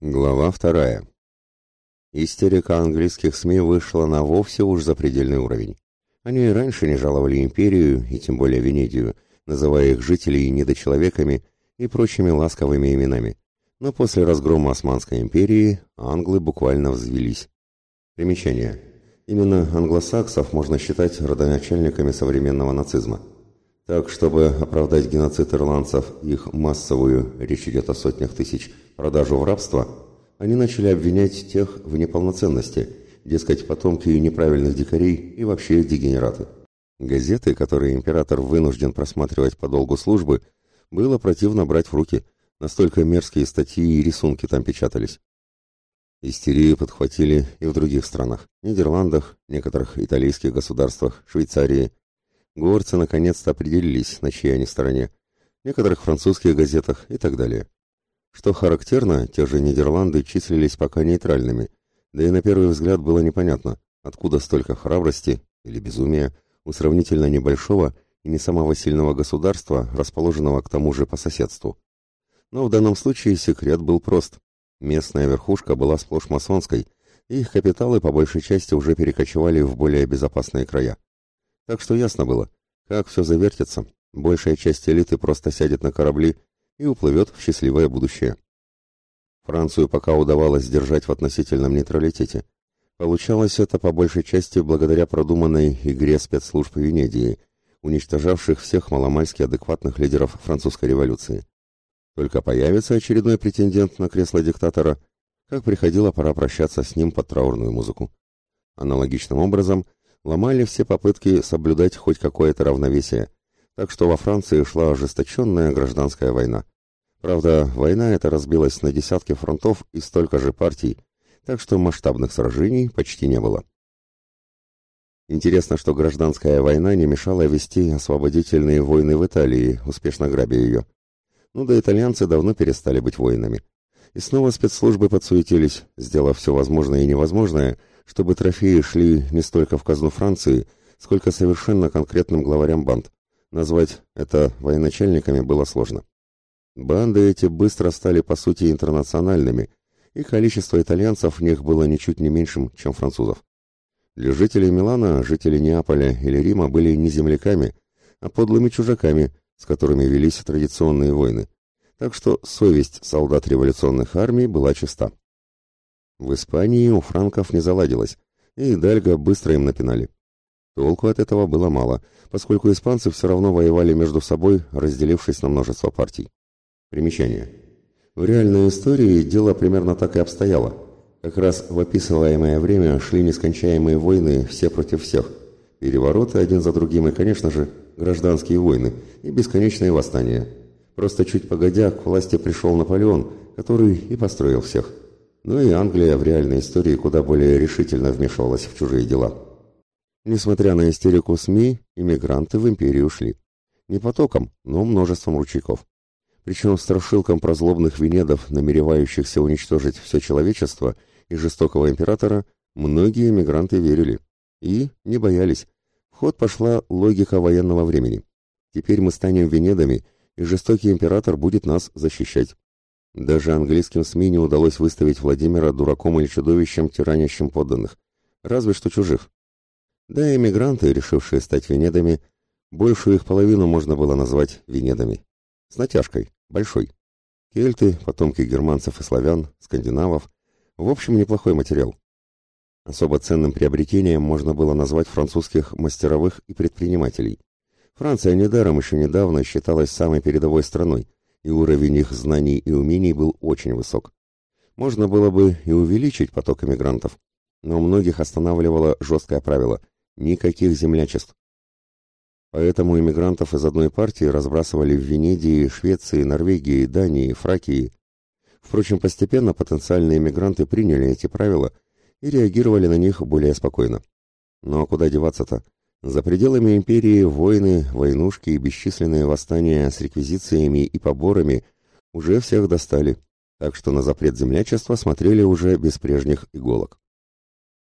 Глава вторая. Истерика английских СМИ вышла на вовсе уж запредельный уровень. Они и раньше не жаловали империю, и тем более Венедию, называя их жителей недочеловеками и прочими ласковыми именами. Но после разгрома Османской империи англы буквально взвелись. Примечание. Именно англосаксов можно считать родоначальниками современного нацизма. Так, чтобы оправдать геноцид ирландцев, их массовую, речь идет о сотнях тысяч, продажу в рабство, они начали обвинять тех в неполноценности, дескать, потомки неправильных дикарей и вообще дегенераты. Газеты, которые император вынужден просматривать по долгу службы, было противно брать в руки, настолько мерзкие статьи и рисунки там печатались. Истерию подхватили и в других странах, Нидерландах, некоторых итальянских государствах, Швейцарии, Горцы наконец-то определились, на чьей они стороне, в некоторых французских газетах и так далее. Что характерно, те же Нидерланды числились пока нейтральными, да и на первый взгляд было непонятно, откуда столько храбрости или безумия у сравнительно небольшого и не самого сильного государства, расположенного к тому же по соседству. Но в данном случае секрет был прост. Местная верхушка была сплошь масонской, и их капиталы по большей части уже перекочевали в более безопасные края. Так что ясно было, как все завертится, большая часть элиты просто сядет на корабли и уплывет в счастливое будущее. Францию пока удавалось держать в относительном нейтралитете. Получалось это по большей части благодаря продуманной игре спецслужб Венедии, уничтожавших всех маломальски адекватных лидеров французской революции. Только появится очередной претендент на кресло диктатора, как приходила пора прощаться с ним под траурную музыку. Аналогичным образом – ломали все попытки соблюдать хоть какое-то равновесие, так что во Франции шла ожесточенная гражданская война. Правда, война эта разбилась на десятки фронтов и столько же партий, так что масштабных сражений почти не было. Интересно, что гражданская война не мешала вести освободительные войны в Италии, успешно грабя ее. Ну да итальянцы давно перестали быть воинами. И снова спецслужбы подсуетились, сделав все возможное и невозможное, чтобы трофеи шли не столько в казну Франции, сколько совершенно конкретным главарям банд. Назвать это военачальниками было сложно. Банды эти быстро стали по сути интернациональными, и количество итальянцев в них было ничуть не меньшим, чем французов. Для жителей Милана, жители Неаполя или Рима были не земляками, а подлыми чужаками, с которыми велись традиционные войны. Так что совесть солдат революционных армий была чиста. В Испании у франков не заладилось, и Дальго быстро им напинали. Толку от этого было мало, поскольку испанцы все равно воевали между собой, разделившись на множество партий. Примечание. В реальной истории дело примерно так и обстояло. Как раз в описываемое время шли нескончаемые войны все против всех, перевороты один за другим и, конечно же, гражданские войны и бесконечные восстания. Просто чуть погодя к власти пришел Наполеон, который и построил всех. Но и Англия в реальной истории куда более решительно вмешивалась в чужие дела. Несмотря на истерику СМИ, иммигранты в империю ушли. Не потоком, но множеством ручейков. Причем страшилкам про злобных венедов, намеревающихся уничтожить все человечество, и жестокого императора, многие иммигранты верили. И не боялись. В ход пошла логика военного времени. Теперь мы станем венедами, и жестокий император будет нас защищать. Даже английским СМИ не удалось выставить Владимира дураком или чудовищем, тиранящим подданных, разве что чужих. Да и эмигранты, решившие стать венедами, большую их половину можно было назвать венедами. С натяжкой, большой. Кельты, потомки германцев и славян, скандинавов. В общем, неплохой материал. Особо ценным приобретением можно было назвать французских мастеровых и предпринимателей. Франция недаром еще недавно считалась самой передовой страной, и уровень их знаний и умений был очень высок. Можно было бы и увеличить поток эмигрантов, но многих останавливало жесткое правило – никаких землячеств. Поэтому иммигрантов из одной партии разбрасывали в Венедии, Швеции, Норвегии, Дании, Фракии. Впрочем, постепенно потенциальные иммигранты приняли эти правила и реагировали на них более спокойно. Но куда деваться-то? За пределами империи войны, войнушки и бесчисленные восстания с реквизициями и поборами уже всех достали, так что на запрет землячества смотрели уже без прежних иголок.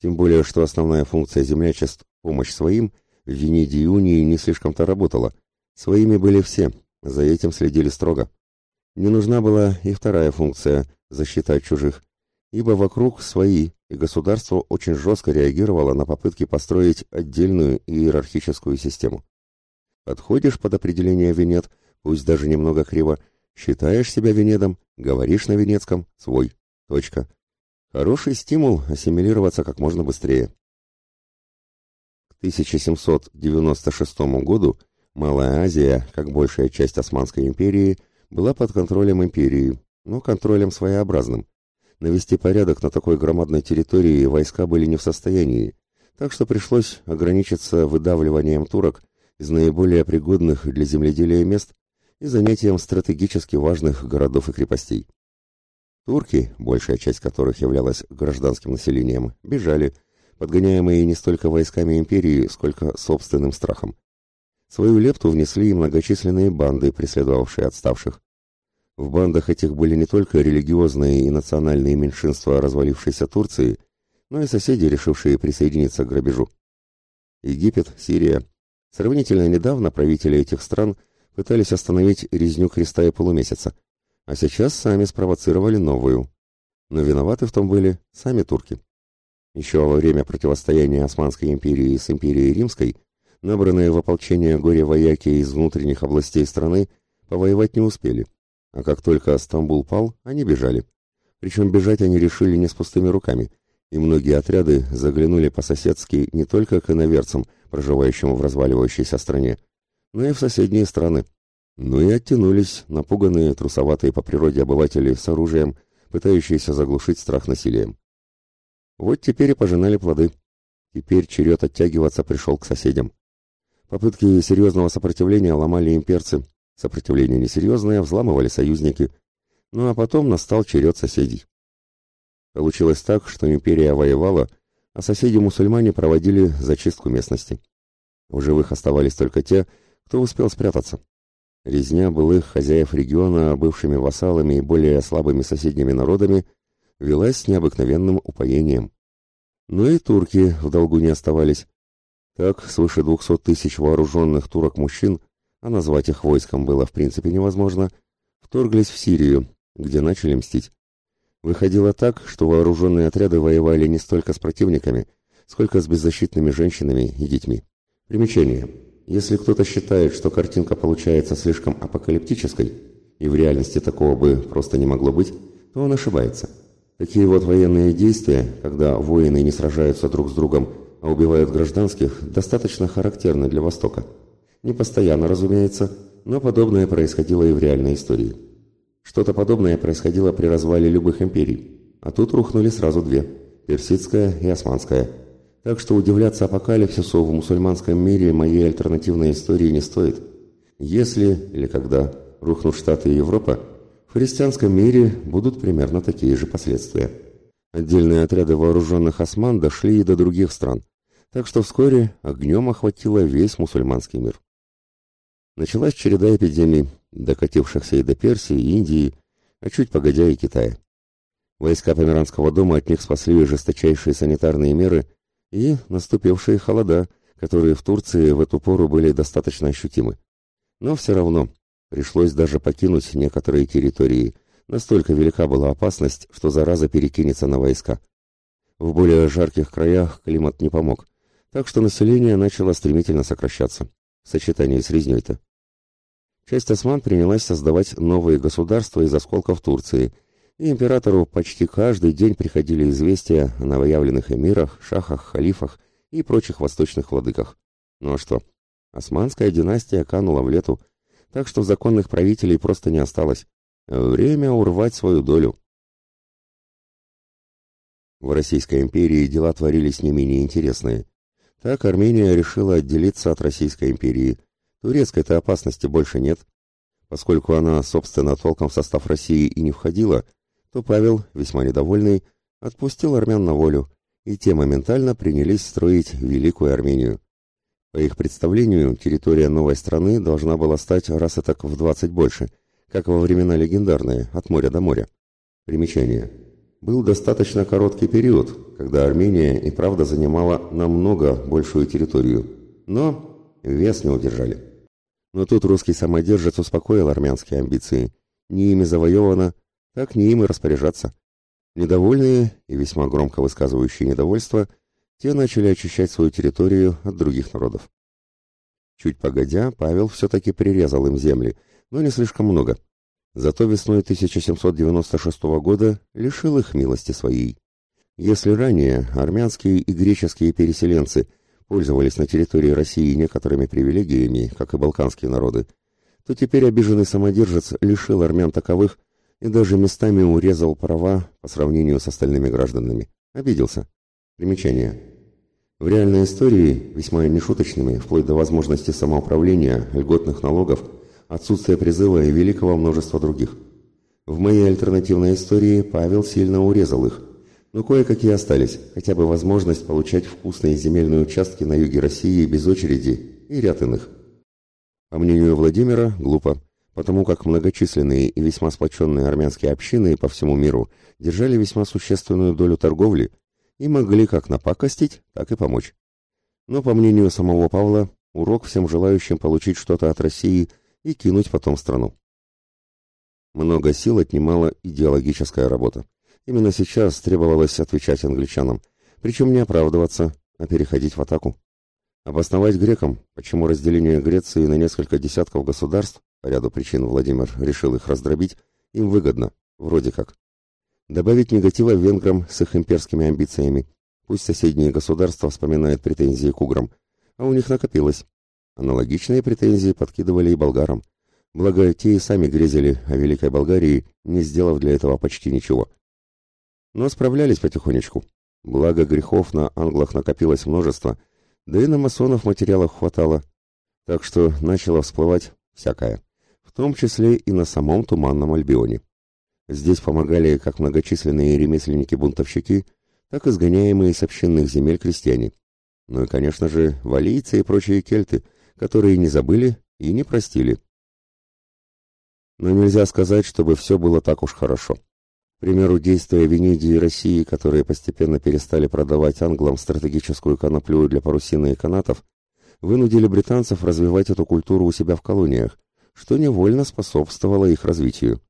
Тем более, что основная функция землячеств – помощь своим – в унии не слишком-то работала. Своими были все, за этим следили строго. Не нужна была и вторая функция защита от чужих, ибо вокруг свои, и государство очень жестко реагировало на попытки построить отдельную иерархическую систему. Подходишь под определение венет, пусть даже немного криво, считаешь себя венедом, говоришь на венецком, свой. Точка. Хороший стимул ассимилироваться как можно быстрее. К 1796 году Малая Азия, как большая часть Османской империи, была под контролем империи, но контролем своеобразным. Навести порядок на такой громадной территории войска были не в состоянии, так что пришлось ограничиться выдавливанием турок из наиболее пригодных для земледелия мест и занятием стратегически важных городов и крепостей. Турки, большая часть которых являлась гражданским населением, бежали, подгоняемые не столько войсками империи, сколько собственным страхом. Свою лепту внесли и многочисленные банды, преследовавшие отставших. В бандах этих были не только религиозные и национальные меньшинства развалившейся Турции, но и соседи, решившие присоединиться к грабежу. Египет, Сирия. Сравнительно недавно правители этих стран пытались остановить резню креста и полумесяца – а сейчас сами спровоцировали новую. Но виноваты в том были сами турки. Еще во время противостояния Османской империи с империей Римской, набранные в ополчение горе-вояки из внутренних областей страны повоевать не успели, а как только Стамбул пал, они бежали. Причем бежать они решили не с пустыми руками, и многие отряды заглянули по-соседски не только к иноверцам, проживающим в разваливающейся стране, но и в соседние страны. Ну и оттянулись напуганные, трусоватые по природе обыватели с оружием, пытающиеся заглушить страх насилием. Вот теперь и пожинали плоды. Теперь черед оттягиваться пришел к соседям. Попытки серьезного сопротивления ломали имперцы, сопротивление несерьезное взламывали союзники. Ну а потом настал черед соседей. Получилось так, что империя воевала, а соседи-мусульмане проводили зачистку местности. В живых оставались только те, кто успел спрятаться. Резня былых хозяев региона бывшими вассалами и более слабыми соседними народами велась с необыкновенным упоением. Но и турки в долгу не оставались. Так, свыше двухсот тысяч вооруженных турок-мужчин, а назвать их войском было в принципе невозможно, вторглись в Сирию, где начали мстить. Выходило так, что вооруженные отряды воевали не столько с противниками, сколько с беззащитными женщинами и детьми. Примечание. Если кто-то считает, что картинка получается слишком апокалиптической, и в реальности такого бы просто не могло быть, то он ошибается. Такие вот военные действия, когда воины не сражаются друг с другом, а убивают гражданских, достаточно характерны для Востока. Не постоянно, разумеется, но подобное происходило и в реальной истории. Что-то подобное происходило при развале любых империй, а тут рухнули сразу две – персидская и османская – так что удивляться апокалипсису в мусульманском мире моей альтернативной истории не стоит. Если или когда рухнут Штаты и Европа, в христианском мире будут примерно такие же последствия. Отдельные отряды вооруженных осман дошли и до других стран, так что вскоре огнем охватило весь мусульманский мир. Началась череда эпидемий, докатившихся и до Персии, Индии, а чуть погодя и Китая. Войска Померанского дома от них спасли жесточайшие санитарные меры – и наступившие холода, которые в Турции в эту пору были достаточно ощутимы. Но все равно пришлось даже покинуть некоторые территории, настолько велика была опасность, что зараза перекинется на войска. В более жарких краях климат не помог, так что население начало стремительно сокращаться, в сочетании с резней-то. Часть осман принялась создавать новые государства из осколков Турции – и императору почти каждый день приходили известия о новоявленных эмирах, шахах, халифах и прочих восточных владыках. Ну а что? Османская династия канула в лету, так что законных правителей просто не осталось. Время урвать свою долю. В Российской империи дела творились не менее интересные. Так Армения решила отделиться от Российской империи. Турецкой-то опасности больше нет. Поскольку она, собственно, толком в состав России и не входила – то Павел, весьма недовольный, отпустил армян на волю, и те моментально принялись строить Великую Армению. По их представлению, территория новой страны должна была стать раз и так в двадцать больше, как во времена легендарные, от моря до моря. Примечание. Был достаточно короткий период, когда Армения и правда занимала намного большую территорию, но вес не удержали. Но тут русский самодержец успокоил армянские амбиции. Не ими завоевано, так не им и распоряжаться. Недовольные и весьма громко высказывающие недовольство, те начали очищать свою территорию от других народов. Чуть погодя, Павел все-таки прирезал им земли, но не слишком много. Зато весной 1796 года лишил их милости своей. Если ранее армянские и греческие переселенцы пользовались на территории России некоторыми привилегиями, как и балканские народы, то теперь обиженный самодержец лишил армян таковых и даже местами урезал права по сравнению с остальными гражданами. Обиделся. Примечание. В реальной истории, весьма нешуточными, вплоть до возможности самоуправления, льготных налогов, отсутствия призыва и великого множества других. В моей альтернативной истории Павел сильно урезал их, но кое-какие остались, хотя бы возможность получать вкусные земельные участки на юге России без очереди и ряд иных. По мнению Владимира, глупо, потому как многочисленные и весьма сплоченные армянские общины по всему миру держали весьма существенную долю торговли и могли как напакостить, так и помочь. Но, по мнению самого Павла, урок всем желающим получить что-то от России и кинуть потом страну. Много сил отнимала идеологическая работа. Именно сейчас требовалось отвечать англичанам, причем не оправдываться, а переходить в атаку. Обосновать грекам, почему разделение Греции на несколько десятков государств, по ряду причин Владимир решил их раздробить, им выгодно, вроде как. Добавить негатива венграм с их имперскими амбициями. Пусть соседние государства вспоминают претензии к уграм, а у них накопилось. Аналогичные претензии подкидывали и болгарам. Благо, те и сами грезили о Великой Болгарии, не сделав для этого почти ничего. Но справлялись потихонечку. Благо грехов на англах накопилось множество, да и на масонов материалов хватало. Так что начало всплывать всякое, в том числе и на самом Туманном Альбионе. Здесь помогали как многочисленные ремесленники-бунтовщики, так и сгоняемые с общинных земель крестьяне. Ну и, конечно же, валийцы и прочие кельты, которые не забыли и не простили. Но нельзя сказать, чтобы все было так уж хорошо. Примеру, действия Венедии и России, которые постепенно перестали продавать англам стратегическую коноплю для парусины и канатов, вынудили британцев развивать эту культуру у себя в колониях, что невольно способствовало их развитию.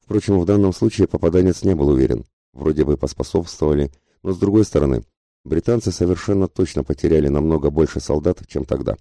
Впрочем, в данном случае попаданец не был уверен. Вроде бы поспособствовали, но с другой стороны, британцы совершенно точно потеряли намного больше солдат, чем тогда.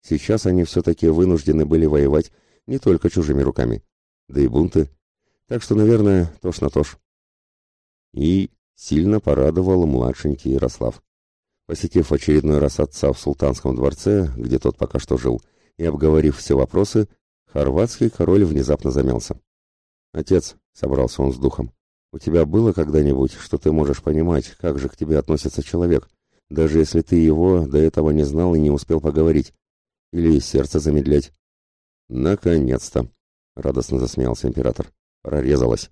Сейчас они все-таки вынуждены были воевать не только чужими руками. Да и бунты так что, наверное, тож на тож. И сильно порадовал младшенький Ярослав. Посетив очередной раз отца в султанском дворце, где тот пока что жил, и обговорив все вопросы, хорватский король внезапно замялся. «Отец», — собрался он с духом, — «у тебя было когда-нибудь, что ты можешь понимать, как же к тебе относится человек, даже если ты его до этого не знал и не успел поговорить? Или сердце замедлять?» «Наконец-то!» — радостно засмеялся император. Прорезалась.